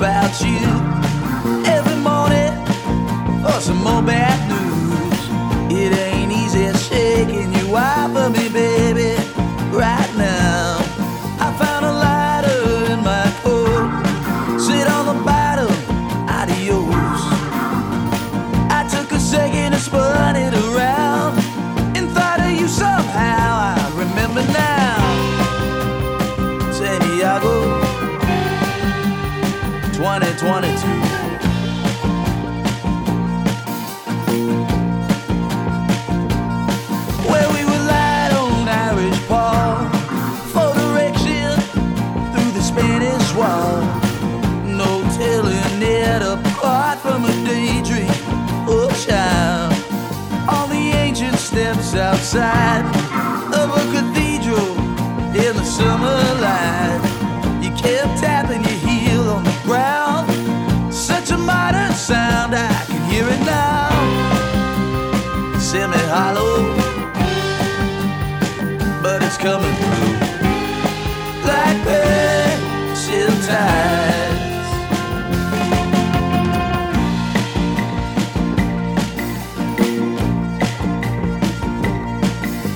about you every morning for some more bad news. It ain't easy shaking you off of me, baby, wanted to coming through like pencil ties.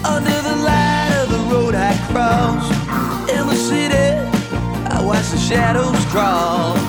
Under the light of the road I crossed in the city, I watched the shadows crawl.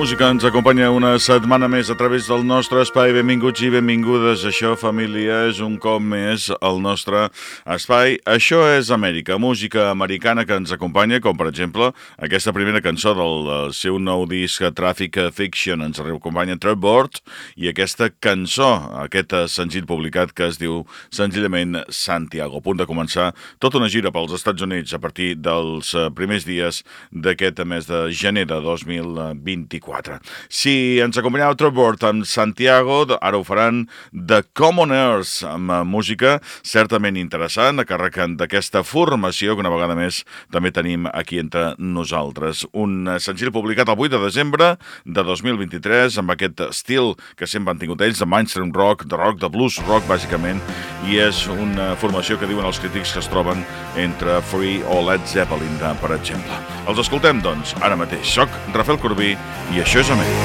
Música ens acompanya una setmana més a través del nostre espai. Benvinguts i benvingudes. Això, família, és un cop més el nostre espai. Això és Amèrica, música americana que ens acompanya, com per exemple aquesta primera cançó del, seu nou disc Traffic Fiction. Ens acompanya Trevor i aquesta cançó, aquest senzill publicat que es diu senzillament Santiago. A punt de començar tota una gira pels Estats Units a partir dels eh, primers dies d'aquest mes de gener de 2024. Si ens acompanyava Trevor amb Santiago, ara ho faran The Commoners, amb eh, música certament interessant, a càrrec d'aquesta formació que una vegada més també tenim aquí entre nosaltres. Un eh, senzill publicat el 8 de desembre de 2023 amb aquest estil que sempre han tingut ells, de mainstream rock, de rock, de blues rock, bàsicament, i és una formació que diuen els crítics que es troben entre Free o Led Zeppelin, per exemple. Els escoltem, doncs, ara mateix. Soc Rafael Corbí i you sure me.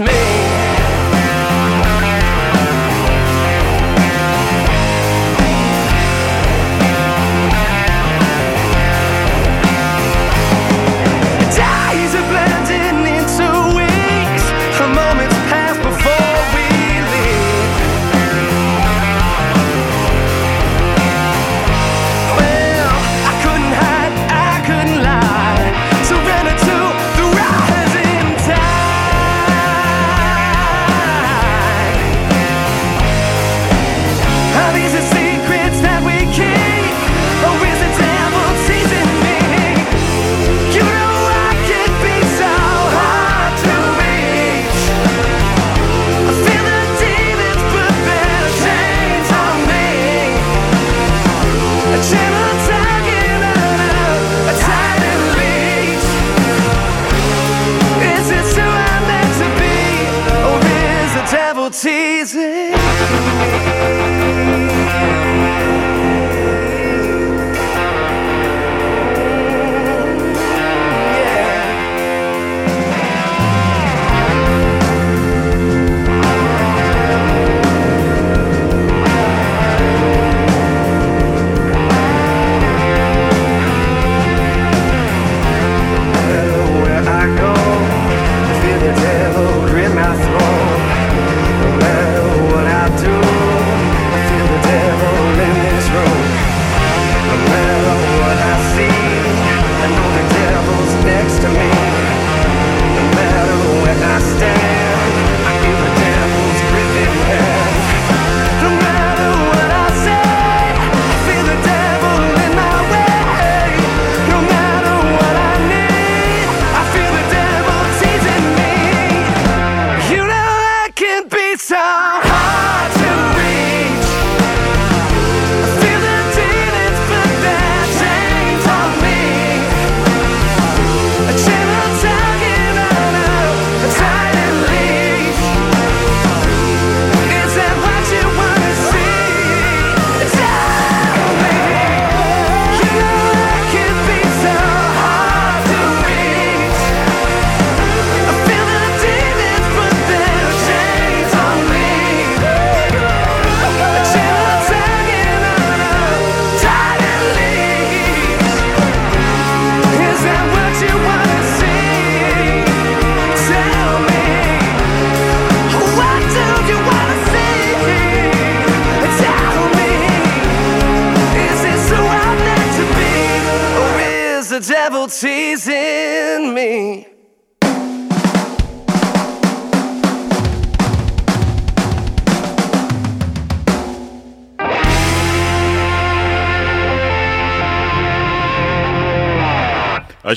me.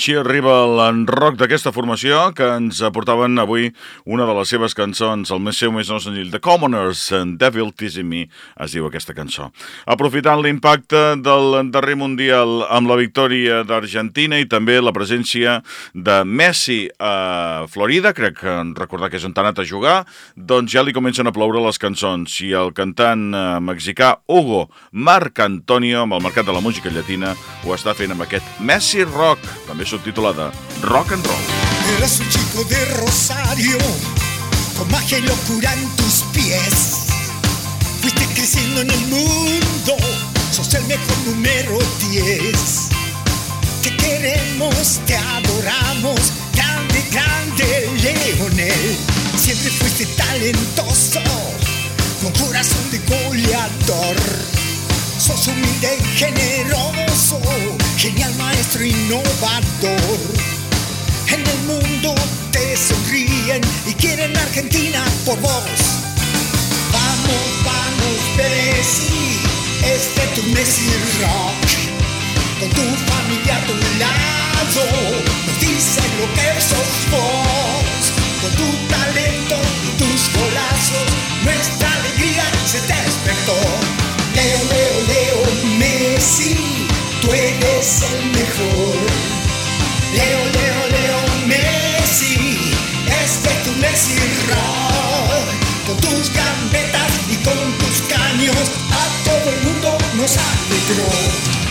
Així arriba l'enroc d'aquesta formació que ens aportaven avui una de les seves cançons, el més seu més no senzill, The Commoners, and Devil Teasing Me, es diu aquesta cançó. Aprofitant l'impacte del darrer Mundial amb la victòria d'Argentina i també la presència de Messi a Florida, crec que recordar que és on anat a jugar, doncs ja li comencen a ploure les cançons i el cantant eh, mexicà Hugo Marc Antonio, amb el mercat de la música llatina, ho està fent amb aquest Messi Rock, també subtitulada Rock and Roll. Eres un chico de Rosario, con magia y locura en tus pies. Fuiste creciendo en el mundo, sos el mejor número 10. Te queremos, te adoramos, grande, grande Leonel. Siempre fuiste talentoso, con corazón de goleador. Sos humilde y generoso, genial maestro innovador. En el mundo te sonríen y quieren Argentina por vos. Vamos, vamos, Messi, este tu Messi Rock. Con tu familia a tu lado, nos dicen lo que sos vos. Con tu talento y tus golazos, nuestra alegría se despertó. Leo, Leo, Leo, Messi, eres el mejor. Leo, Leo, Leo, Messi, este es tu Messi Rock. Con tus gambetas y con tus caños, a todo el mundo nos alegró.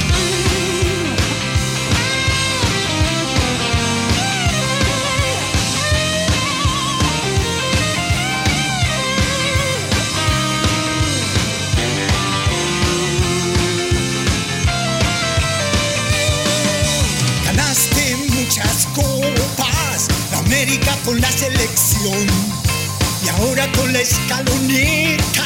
Con la selección. Y ahora con la escaloneta,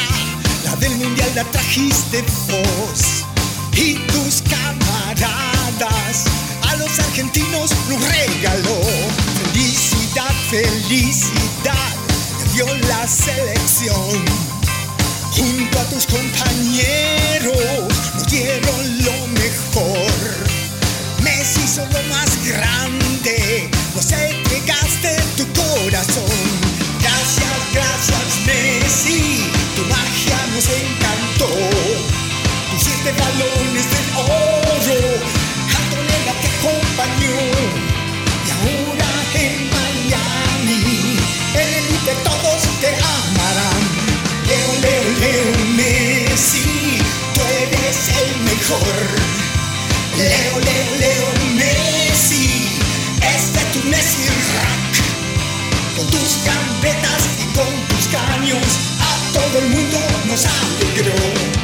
la del mundial la trajiste vos. Y tus camaradas a los argentinos nos regaló. Felicidad, felicidad, te dio la selección. Junto a tus compañeros nos dieron lo mejor. Messi hizo lo más grande, nos entregaste tu Gracias, gracias Messi, tu magia nos encantó. Tus siete balones cause I figured it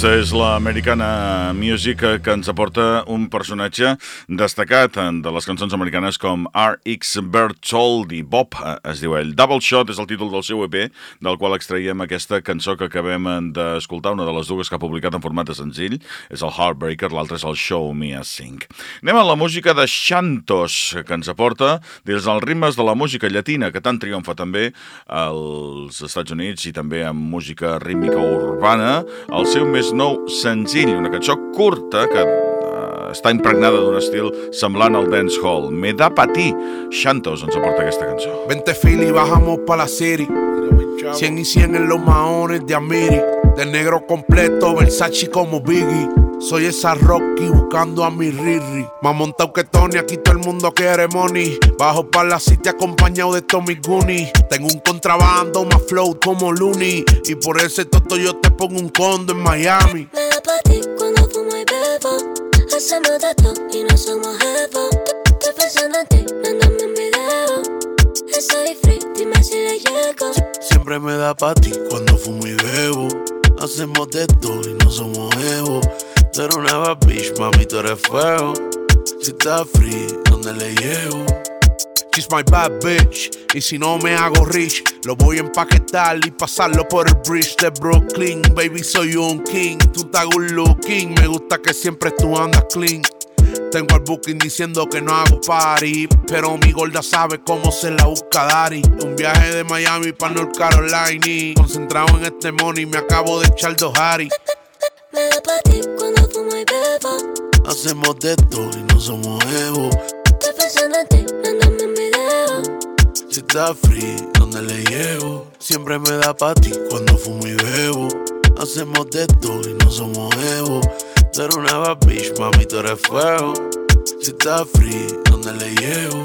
Aquesta és l'Americana Music eh, que ens aporta un personatge destacat eh, de les cançons americanes com R.X. Bertoldi. Bob eh, es diu ell. Double Shot és el títol del seu EP, del qual extraiem aquesta cançó que acabem d'escoltar, una de les dues que ha publicat en format de senzill. És el Heartbreaker, l'altre és el Show Me a Sing. Anem a la música de Xantos, que ens aporta des dels ritmes de la música llatina, que tant triomfa també als Estats Units i també amb música rítmica urbana, el seu més nou senzill, una cançó curta que eh, està impregnada d'un estil semblant al dancehall. Me da pa ti. Xantos ens aporta aquesta cançó. Vente Philly, bajamos pa' la city. 100 y 100 en los maones de Amiri. De negro completo, Versace como Biggie. Soy esa Rocky buscando a mi Riri. Más montado que Tony, aquí todo el mundo quiere money. Bajo pa' la city acompañado de Tommy Goonies. Tengo un contrabando, más flow como Looney. Y por ese toto yo te pongo un condo en Miami. Me da pa' ti cuando fumo y bebo. Hacemos de todo y no somos jefos. Estoy pensando en ti, mándame un video. Estoy free, dime si le llego. Siempre me da pa' ti cuando fumo y bebo. Hacemos de todo y no somos ego. Tú eres una bad bitch, mami, tú eres fuego. Si estás free, ¿dónde le llego? She's my bad bitch. Y si no me hago rich, lo voy a empaquetar y pasarlo por el bridge de Brooklyn. Baby, soy un king. Tú estás good looking. Me gusta que siempre tú andas clean. Tengo el booking diciendo que no hago party, pero mi gorda sabe cómo se la busca Dari. Un viaje de Miami para North Carolina. Concentrado en este money, me acabo de echar dos Harry. Me da pa' ti cuando fumo y bebo. Hacemos de todo y no somos ego. Estoy pensando en ti, mándame un video. Si estás free, ¿dónde le llego? Siempre me da pa' ti cuando fumo y bebo. Hacemos de todo y no somos ego. Tú eres una bad bitch, mami, tú eres fuego. Si estás free, ¿dónde le llego?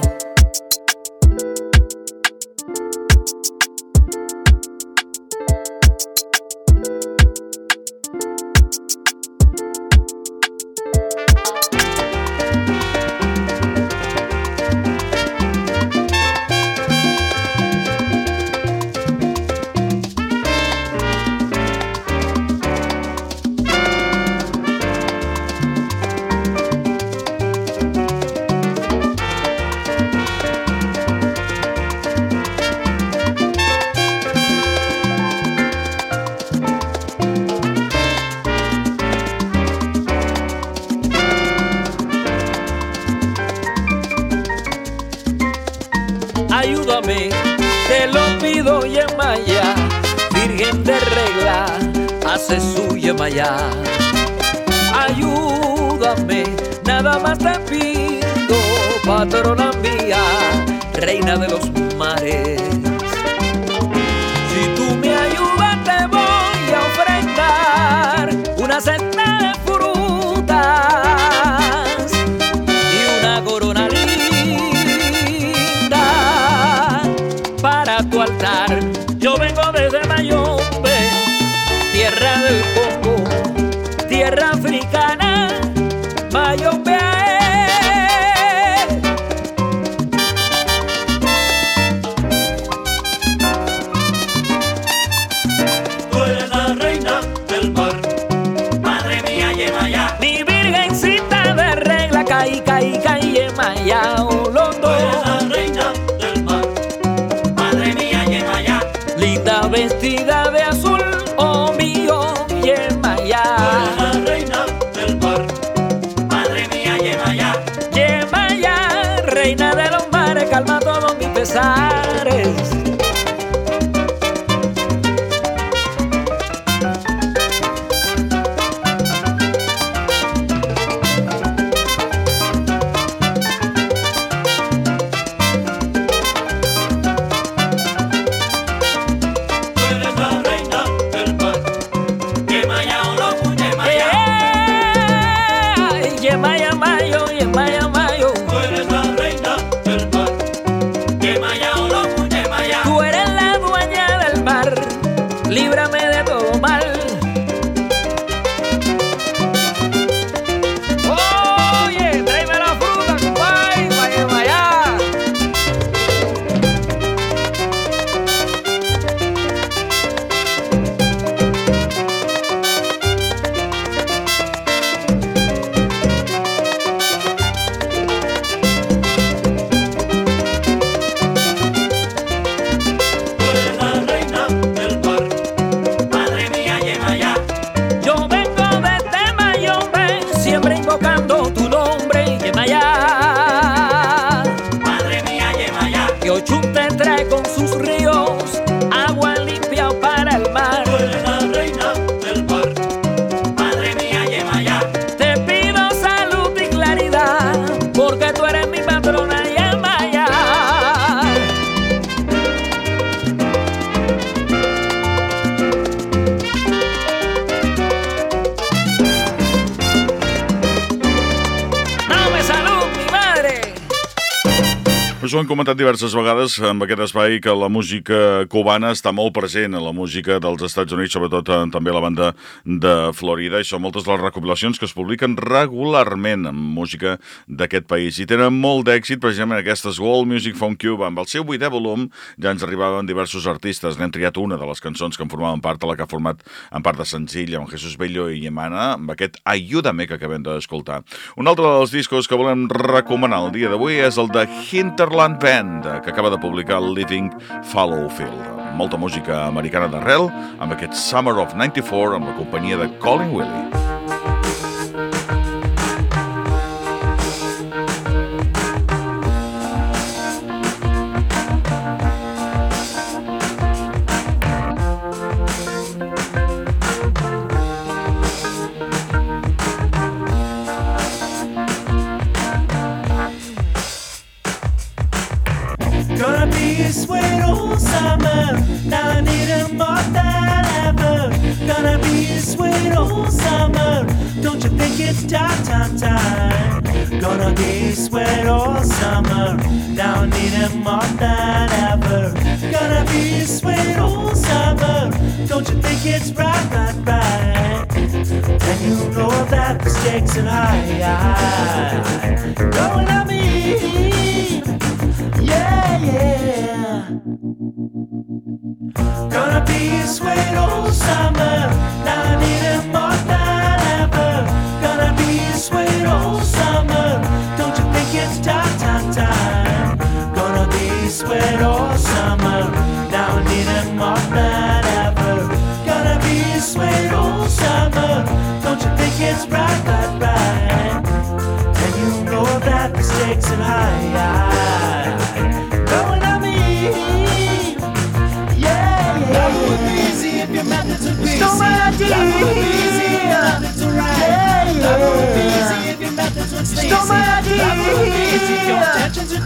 Ayúdame, nada más te pido, patrona mía, reina de los mares. Si tú me ayudas te voy a ofrendar una cesta pesares. Ho hem comentat diverses vegades amb aquest espai que la música cubana està molt present a la música dels Estats Units, sobretot eh, també a la banda de Florida, i són moltes les recopilacions que es publiquen regularment amb música d'aquest país. I tenen molt d'èxit, precisament aquestes World Music from Cuba. Amb el seu vuitè volum ja ens arribaven diversos artistes. N'hem triat una de les cançons que en formaven part, la que ha format en part de senzill, amb Jesús Bello i Yemana, amb aquest Ayúdame que acabem d'escoltar. Un altre dels discos que volem recomanar el dia d'avui és el de Hinterland Band, que acaba de publicar el Living Fallowfield. Molta música americana d'arrel, amb aquest Summer of 94, amb la companyia de Colin Willie. Gonna it's time, time, time? Gonna be a sweet old summer. Now I need it more than ever. Gonna be a sweet old summer. Don't you think it's right, right, right? And you know that the stakes are high. Going on me. Yeah, yeah. Gonna be sweet old summer. Now I need it more than summer. Don't you think it's time, time, time? Gonna be sweet all summer. Now I need it more than ever. Gonna be sweet all summer. Don't you think it's right, right, right? And you know that stakes are high. Yeah, yeah. Would be easy if your methods Somebody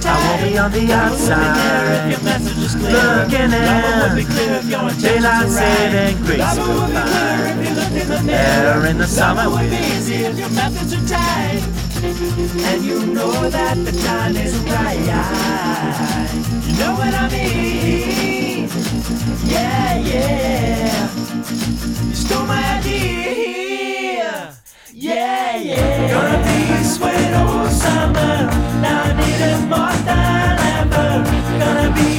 I won't be on the outside. Looking in. Daylight saving grace will you Air in the summer wind. And you know that the time is right. You know what I mean? Yeah, yeah. You stole my idea. Gonna be sweat all summer. Now I need more than ever. Gonna be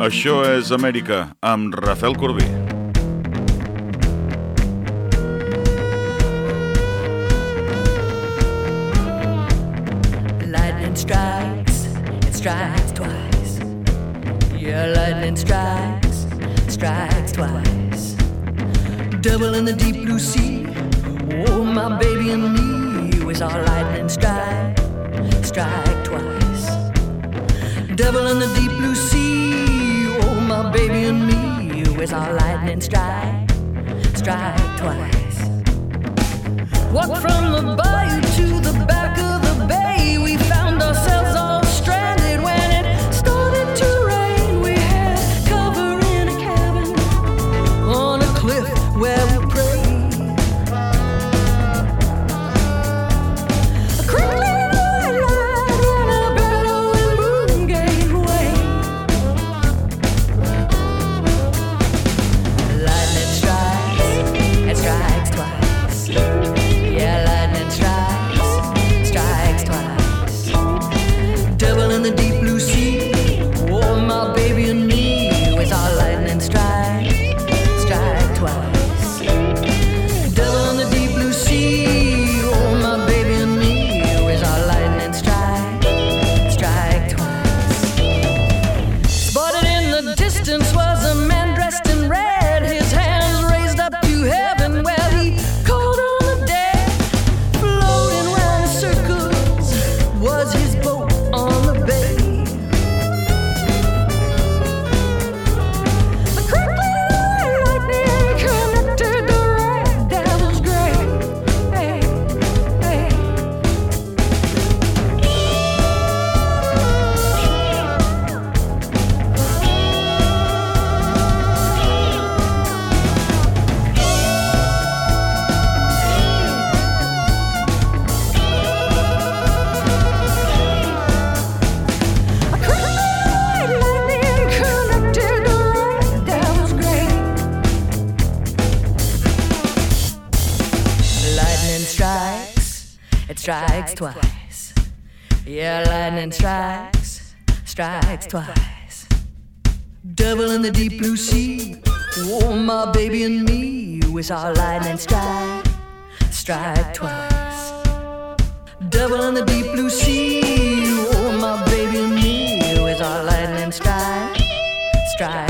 Això és Amèrica, amb Rafael Corbí. Lightning strikes, it strikes twice. Yeah, lightning strikes, strikes twice. Double in the deep blue sea. Oh, my baby and me was our lightning strike, strike twice. Double in the deep blue sea. My baby and me was our lightning strike, strike twice. Walked from the bayou to the back of the bay. We strikes twice. Yeah, lightning strikes, strikes twice. Double in the deep blue sea. Oh, my baby and me with our lightning strike, strike twice. Double in the deep blue sea. Oh, my baby and me with our lightning strike, strike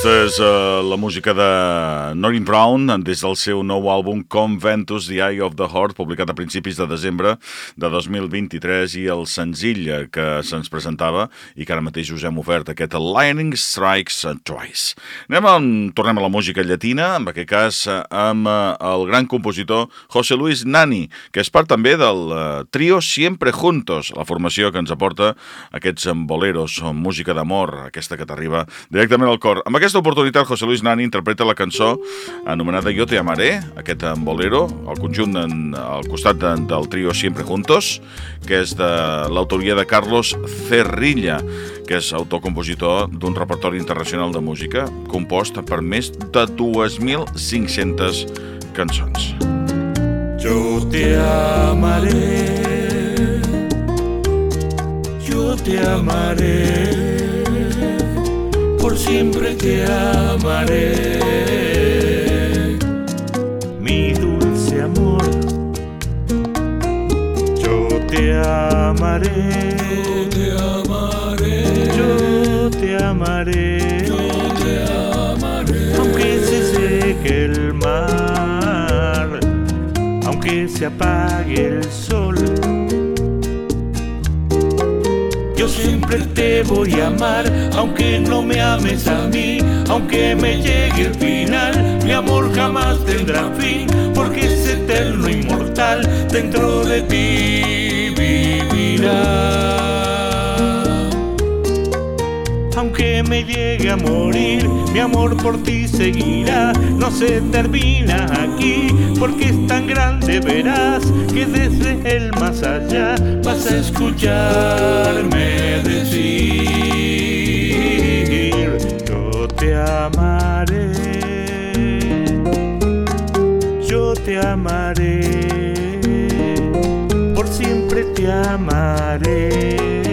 Aquesta és uh, la música de Noreen Brown des del seu nou àlbum Conventus, The Eye of the Heart, publicat a principis de desembre de 2023 i el senzill que se'ns presentava i que ara mateix us hem ofert, aquest Lightning Strikes Twice. Anem a, tornem a la música llatina, en aquest cas amb uh, el gran compositor José Luis Nani, que és part també del uh, trio Siempre Juntos, la formació que ens aporta aquests boleros, música d'amor, aquesta que t'arriba directament al cor. Amb aquesta oportunitat, José Luis Nani interpreta la cançó anomenada Yo te amaré, aquest bolero, el conjunt en, al costat de, del trio Siempre Juntos, que és de l'autoria de Carlos Cerrilla, que és autor-compositor d'un repertori internacional de música, compost per més de 2.500 cançons. Yo te amaré, yo te amaré, por siempre te amaré, mi dulce amor. Yo te amaré, yo te amaré, aunque se seque el mar aunque se apague el sol. Yo siempre te voy a amar, aunque no me ames a mí, aunque me llegue el final, mi amor jamás tendrá fin, porque es eterno, inmortal, dentro de ti vivirá. Aunque me llegue a morir, mi amor por ti seguirá. No se termina aquí, porque es tan grande, verás que desde el más allá vas a escucharme decir: Yo te amaré, yo te amaré, por siempre te amaré.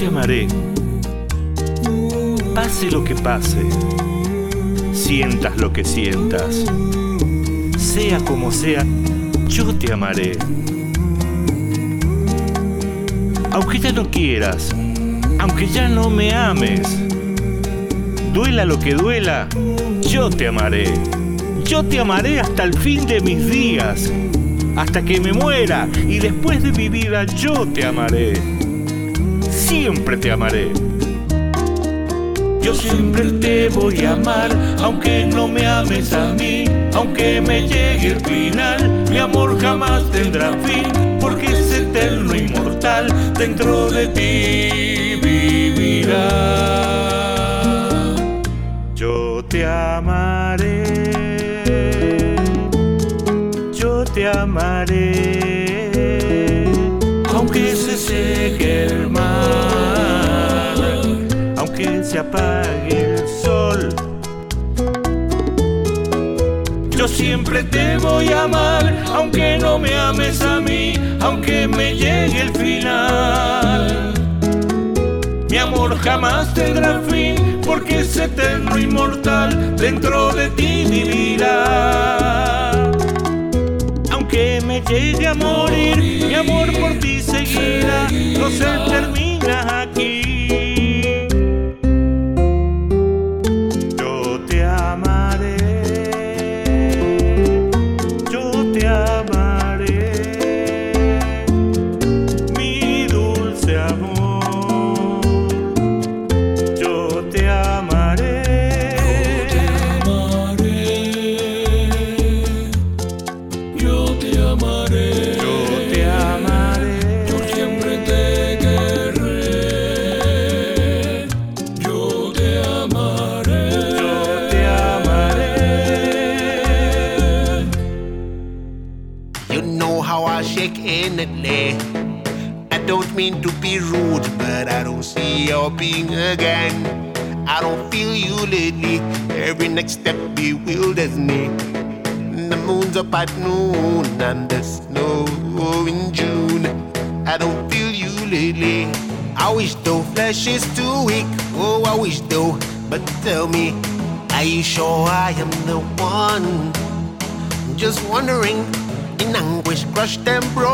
Te amaré, pase lo que pase, sientas lo que sientas, sea como sea, yo te amaré. Aunque ya no quieras, aunque ya no me ames, duela lo que duela, yo te amaré. Yo te amaré hasta el fin de mis días, hasta que me muera y después de mi vida yo te amaré. Siempre te amaré. Yo siempre te voy a amar, aunque no me ames a mí, aunque me llegue el final, mi amor jamás tendrá fin, porque es eterno, inmortal, dentro de ti vivirá. Yo te amaré, yo te amaré, aunque se apague el sol. Yo siempre te voy a amar, aunque no me ames a mí, aunque me llegue el final. Mi amor jamás tendrá fin, porque es eterno, inmortal, dentro de ti vivirá. Aunque me llegue a morir, mi amor por ti seguirá, no se termina crush them, bro.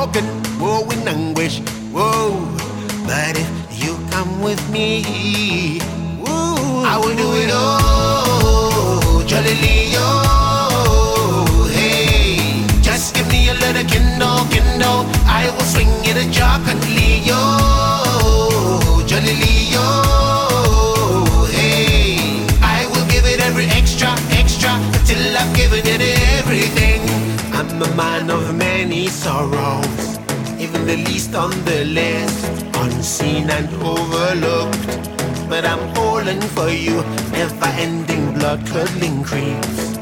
I'm for you, never ending blood curdling creams.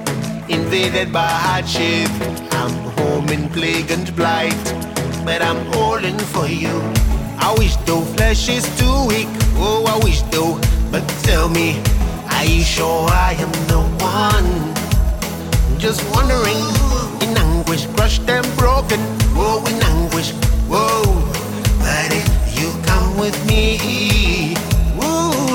Invaded by hardship, I'm home in plague and blight. But I'm falling for you. I wish though flesh is too weak. Oh, I wish though. But tell me, are you sure I am the one? Just wondering, in anguish, crushed and broken. Whoa, in anguish, whoa. But if you come with me, woo,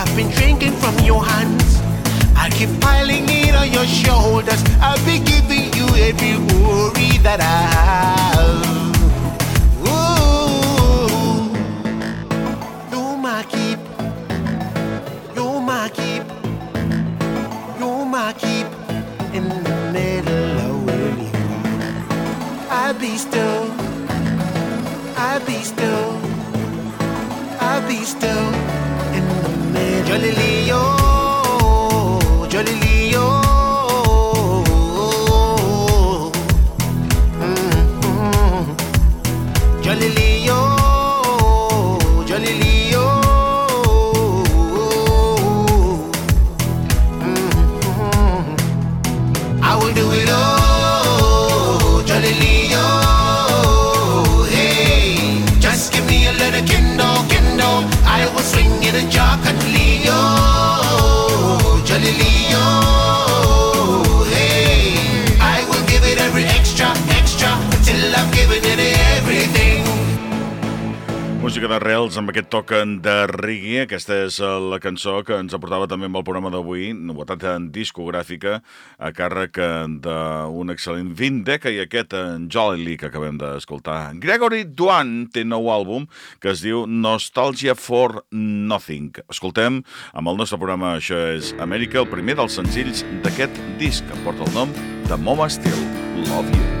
I've been drinking from your hands. I keep piling it on your shoulders. I'll be giving you every worry that I have. Ooh, you're my keep. You're my keep. You're my keep in the middle of where you are. I be still. I'll be still. I'll be still Yo le Música d'arrels amb aquest toc de reggae. Aquesta és eh, la cançó que ens aportava també amb el programa d'avui, novetat en discogràfica, a càrrec eh, d'un excel·lent Vindeca i aquest en Jolly Lee que acabem d'escoltar. Gregory Duan té nou àlbum que es diu Nostalgia for Nothing. Escoltem amb el nostre programa Això és Amèrica, el primer dels senzills d'aquest disc que porta el nom de Moma Still Love You.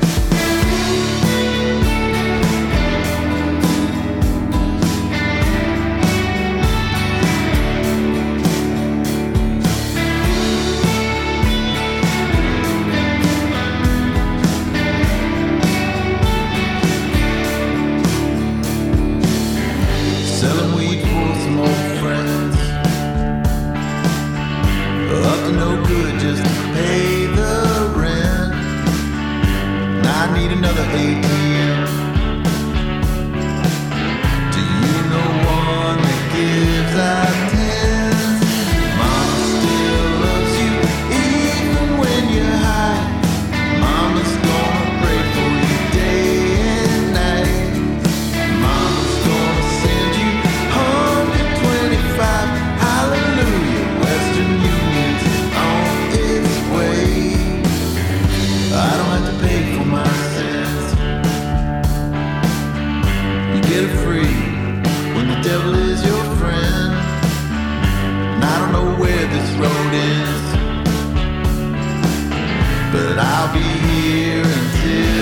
Get free when the devil is your friend. And I don't know where this road ends, but I'll be here until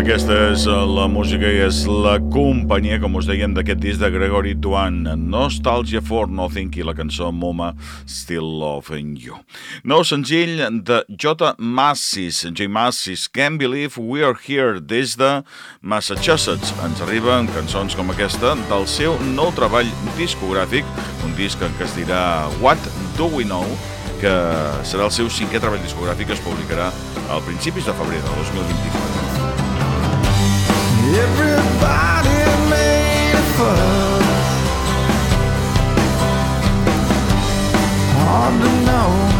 Aquesta és la música i és la companyia, com us dèiem, d'aquest disc de Gregory Duan, Nostalgia for Nothing i la cançó Moma Still Loving You. Nou senzill de J. Massis, J. Massis, Can't Believe We Are Here, des de Massachusetts. Ens arriben cançons com aquesta del seu nou treball discogràfic, un disc que es dirà What Do We Know, que serà el seu cinquè treball discogràfic que es publicarà al principis de febrer de 2024. Hard to know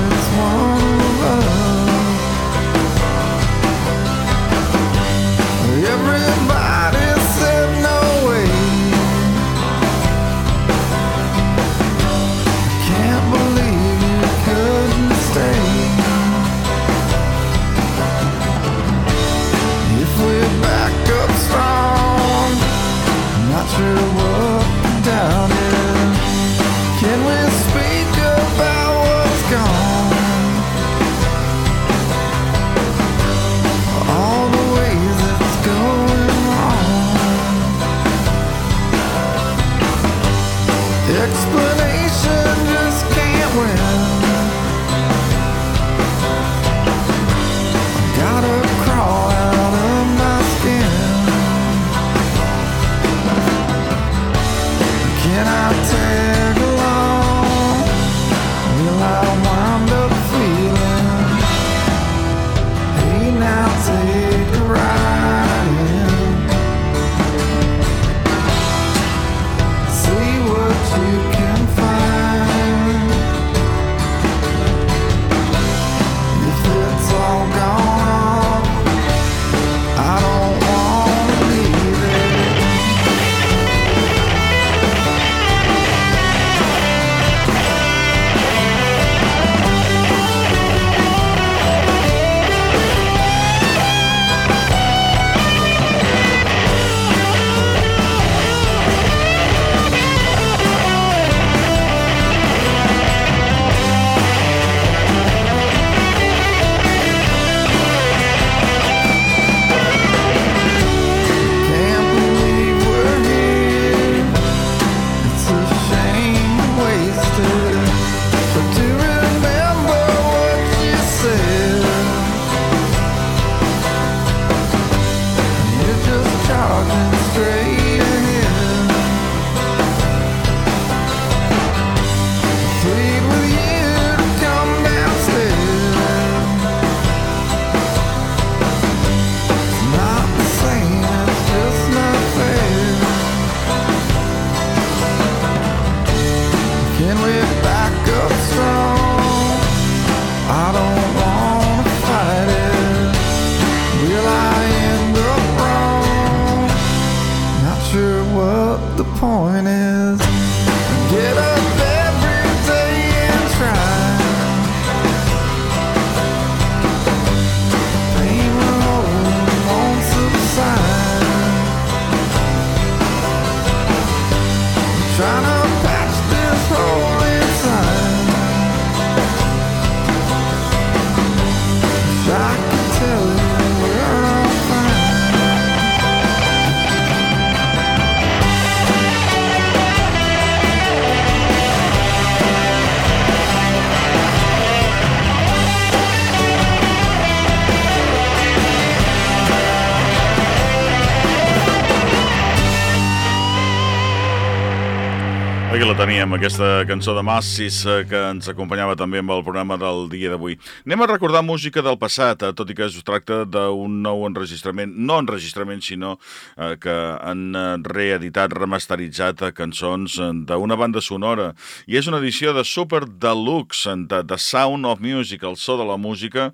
teníem, aquesta cançó de Massis eh, que ens acompanyava també amb el programa del dia d'avui. Anem a recordar música del passat, eh, tot i que es tracta d'un nou enregistrament, no enregistrament, sinó eh, que han reeditat, remasteritzat cançons d'una banda sonora. I és una edició de Super Deluxe, de The Sound of Music, el so de la música,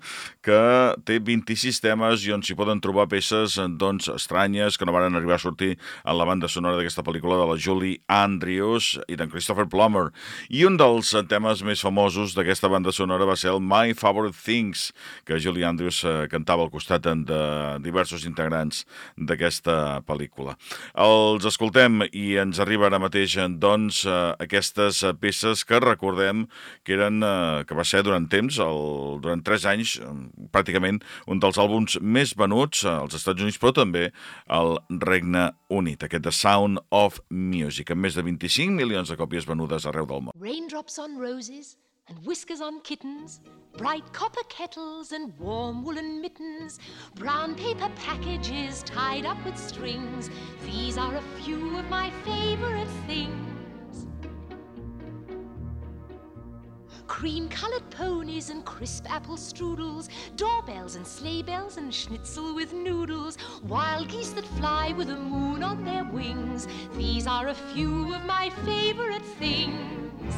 que té 26 temes i on s'hi poden trobar peces doncs, estranyes que no van arribar a sortir en la banda sonora d'aquesta pel·lícula de la Julie Andrews i d'en Christopher Plummer. I un dels eh, temes més famosos d'aquesta banda sonora va ser el My Favorite Things, que Julie Andrews eh, cantava al costat de diversos integrants d'aquesta pel·lícula. Els escoltem i ens arriba ara mateix doncs aquestes peces que recordem que eren que va ser durant temps, el, durant tres anys, pràcticament un dels àlbums més venuts als Estats Units, però també al Regne Unit, aquest The Sound of Music, amb més de 25 milions de còpies venudes arreu del món. Raindrops on roses and whiskers on kittens, bright copper kettles and warm woolen mittens, brown paper packages tied up with strings. These are a few of my favorite things. Cream colored ponies and crisp apple strudels, doorbells and sleigh bells and schnitzel with noodles, wild geese that fly with the moon on their wings. These are a few of my favorite things.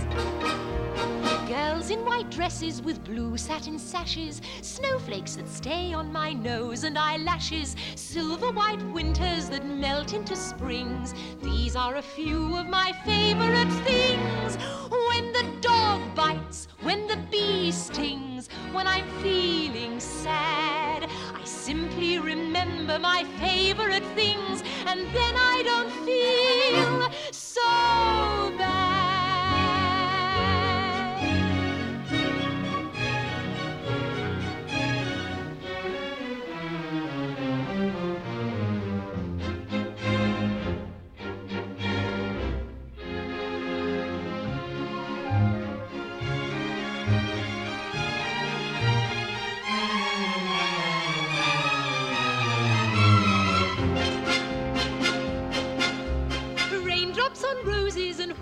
Girls in white dresses with blue satin sashes, snowflakes that stay on my nose and eyelashes, silver white winters that melt into springs. These are a few of my favorite things. When the dog bites, when the bee stings, when I'm feeling sad, I simply remember my favorite things, and then I don't feel so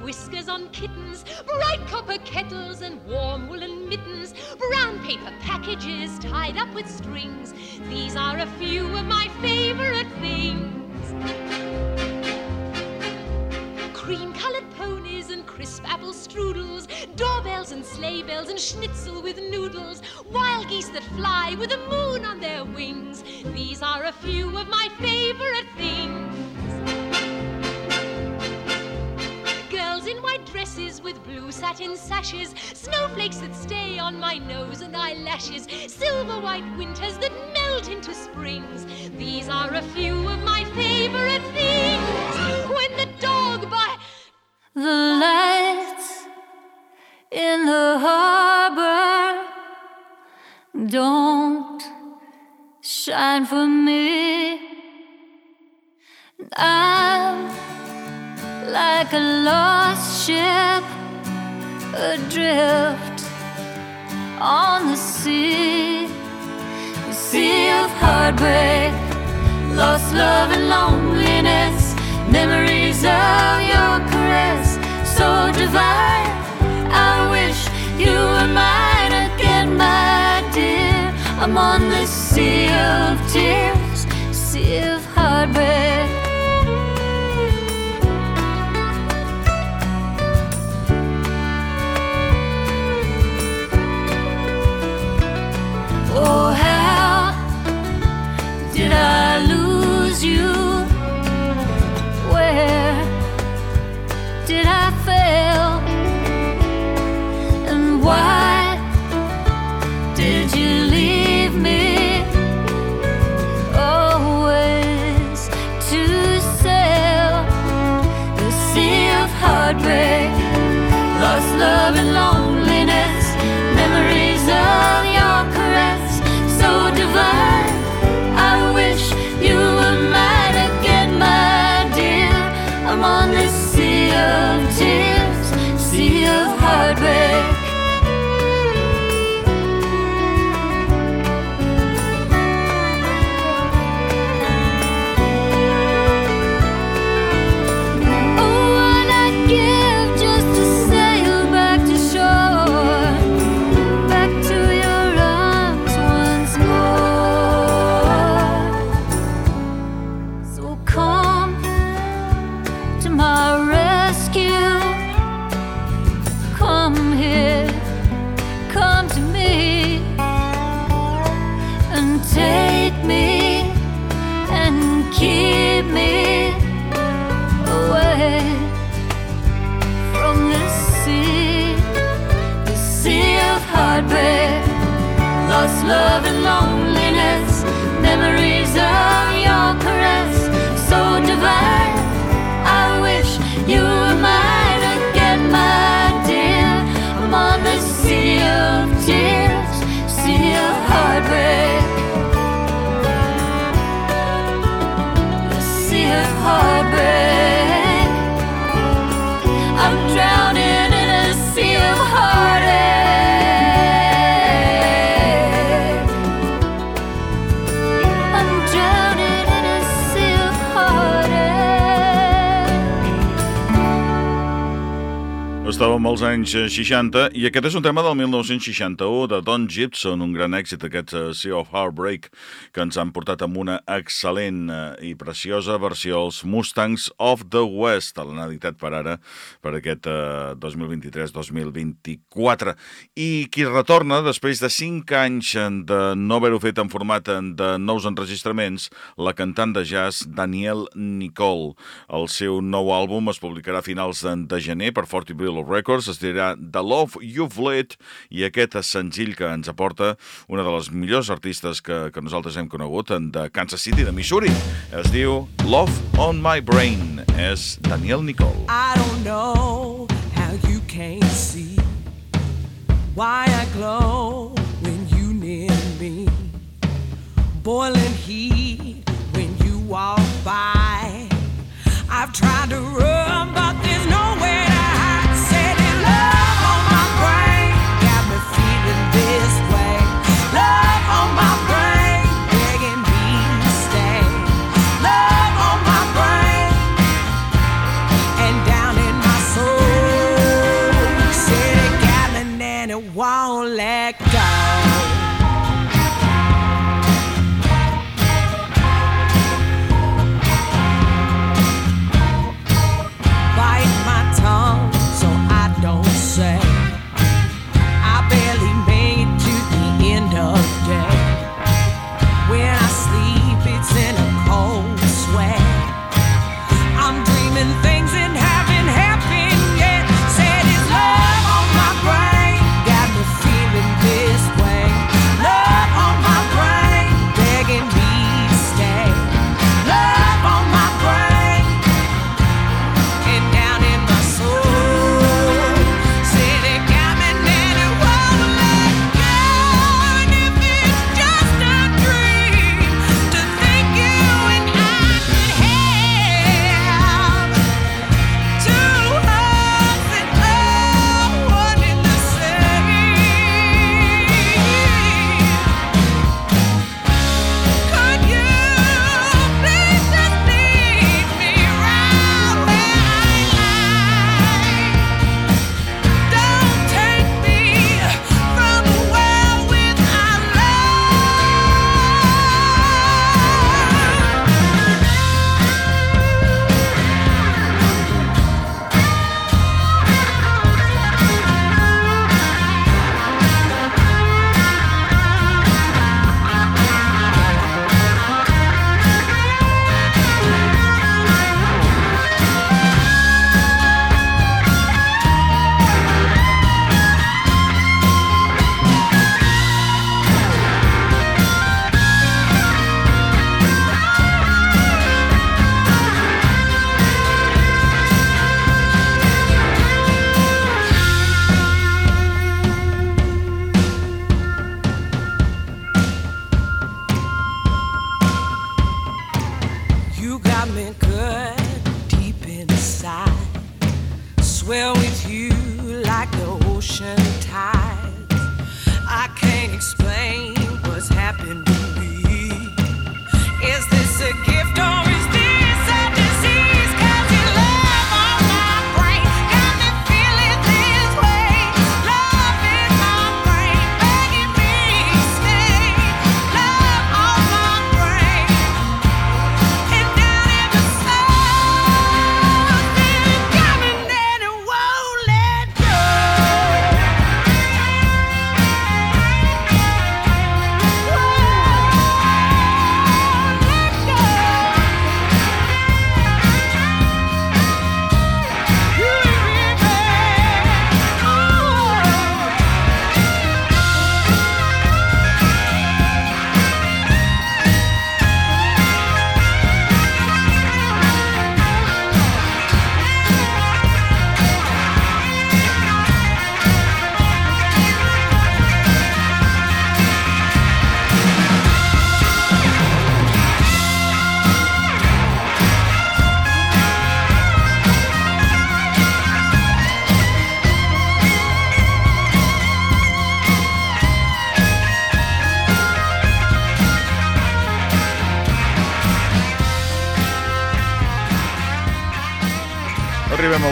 whiskers on kittens, bright copper kettles and warm woolen mittens, brown paper packages tied up with strings. These are a few of my favorite things. Cream colored ponies and crisp apple strudels, doorbells and sleigh bells and schnitzel with noodles, wild geese that fly with the moon on their wings. These are a few of my favorite things. Dresses with blue satin sashes, snowflakes that stay on my nose and eyelashes, silver white winters that melt into springs. These are a few of my favorite things. When the dog bites. The lights in the harbor don't shine for me. Like a lost ship adrift on the sea, a sea of heartbreak, lost love and loneliness, memories of your caress, so divine. I wish you were mine again, my dear. I'm on this sea of tears, sea of heartbreak. Anys eh, 60 i aquest és un tema del 1961 de Don Gibson, un gran èxit aquest eh, Sea of Heartbreak que ens han portat amb una excel·lent eh, i preciosa versió els Mustangs of the West, l'han editat per ara per aquest eh, 2023-2024 i qui retorna després de 5 anys de no haver-ho fet en format de nous enregistraments la cantant de jazz Danielle Nicole. El seu nou àlbum es publicarà a finals de, gener per Forty Bill Records, es dirà The Love You've Lit i aquest senzill que ens aporta una de les millors artistes que, que nosaltres hem conegut de Kansas City, de Missouri. Es diu Love on My Brain. És Daniel Nicole. I don't know how you can't see why I glow when you near me. Boiling heat when you walk by. I've tried to run, but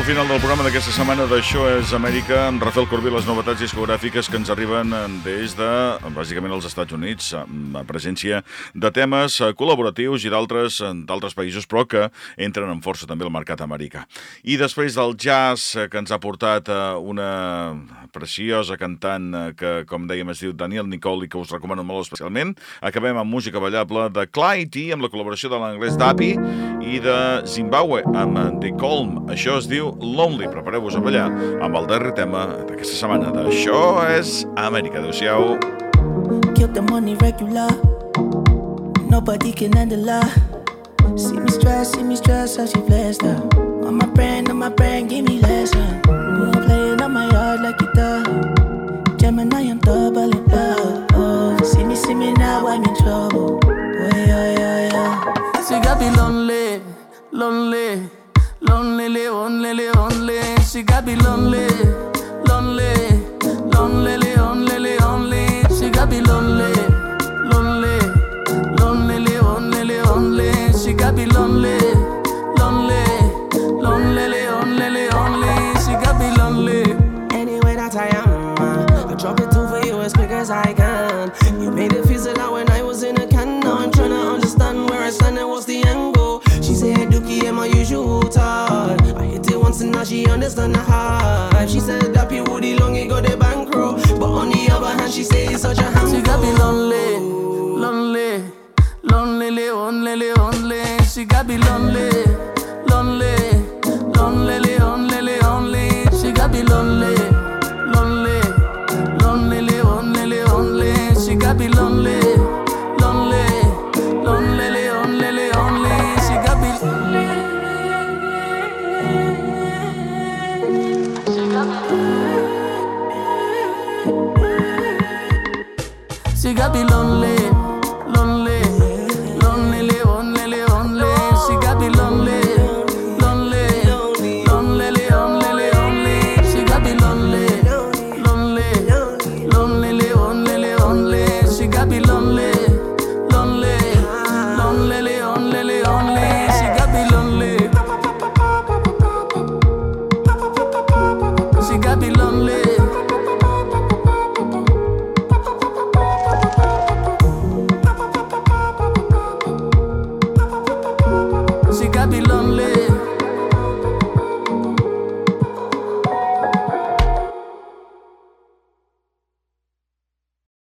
al final del programa d'aquesta setmana d'Això és Amèrica amb Rafael Corbí, les novetats discogràfiques que ens arriben des de, bàsicament, els Estats Units, amb presència de temes col·laboratius i d'altres d'altres països, però que entren amb força també al mercat americà. I després del jazz que ens ha portat una preciosa cantant que, com dèiem, es diu Daniel Nicole i que us recomano molt especialment, acabem amb música ballable de Clyde amb la col·laboració de l'anglès Dapi i de Zimbabwe amb The Colm. Això es diu Lonely. Prepareu-vos a ballar amb el darrer tema d'aquesta setmana d'Això és Amèrica. Adéu-siau. Keep the money regular. Nobody can handle her. See me stress, see me stress as she flex down. On my brain, on my brain, give me lesson. You are playing on my heart like now, I'm in trouble. Oh, yeah, yeah, yeah. She got me lonely, lonely, lonely, lonely, lonely. She got me lonely, lonely,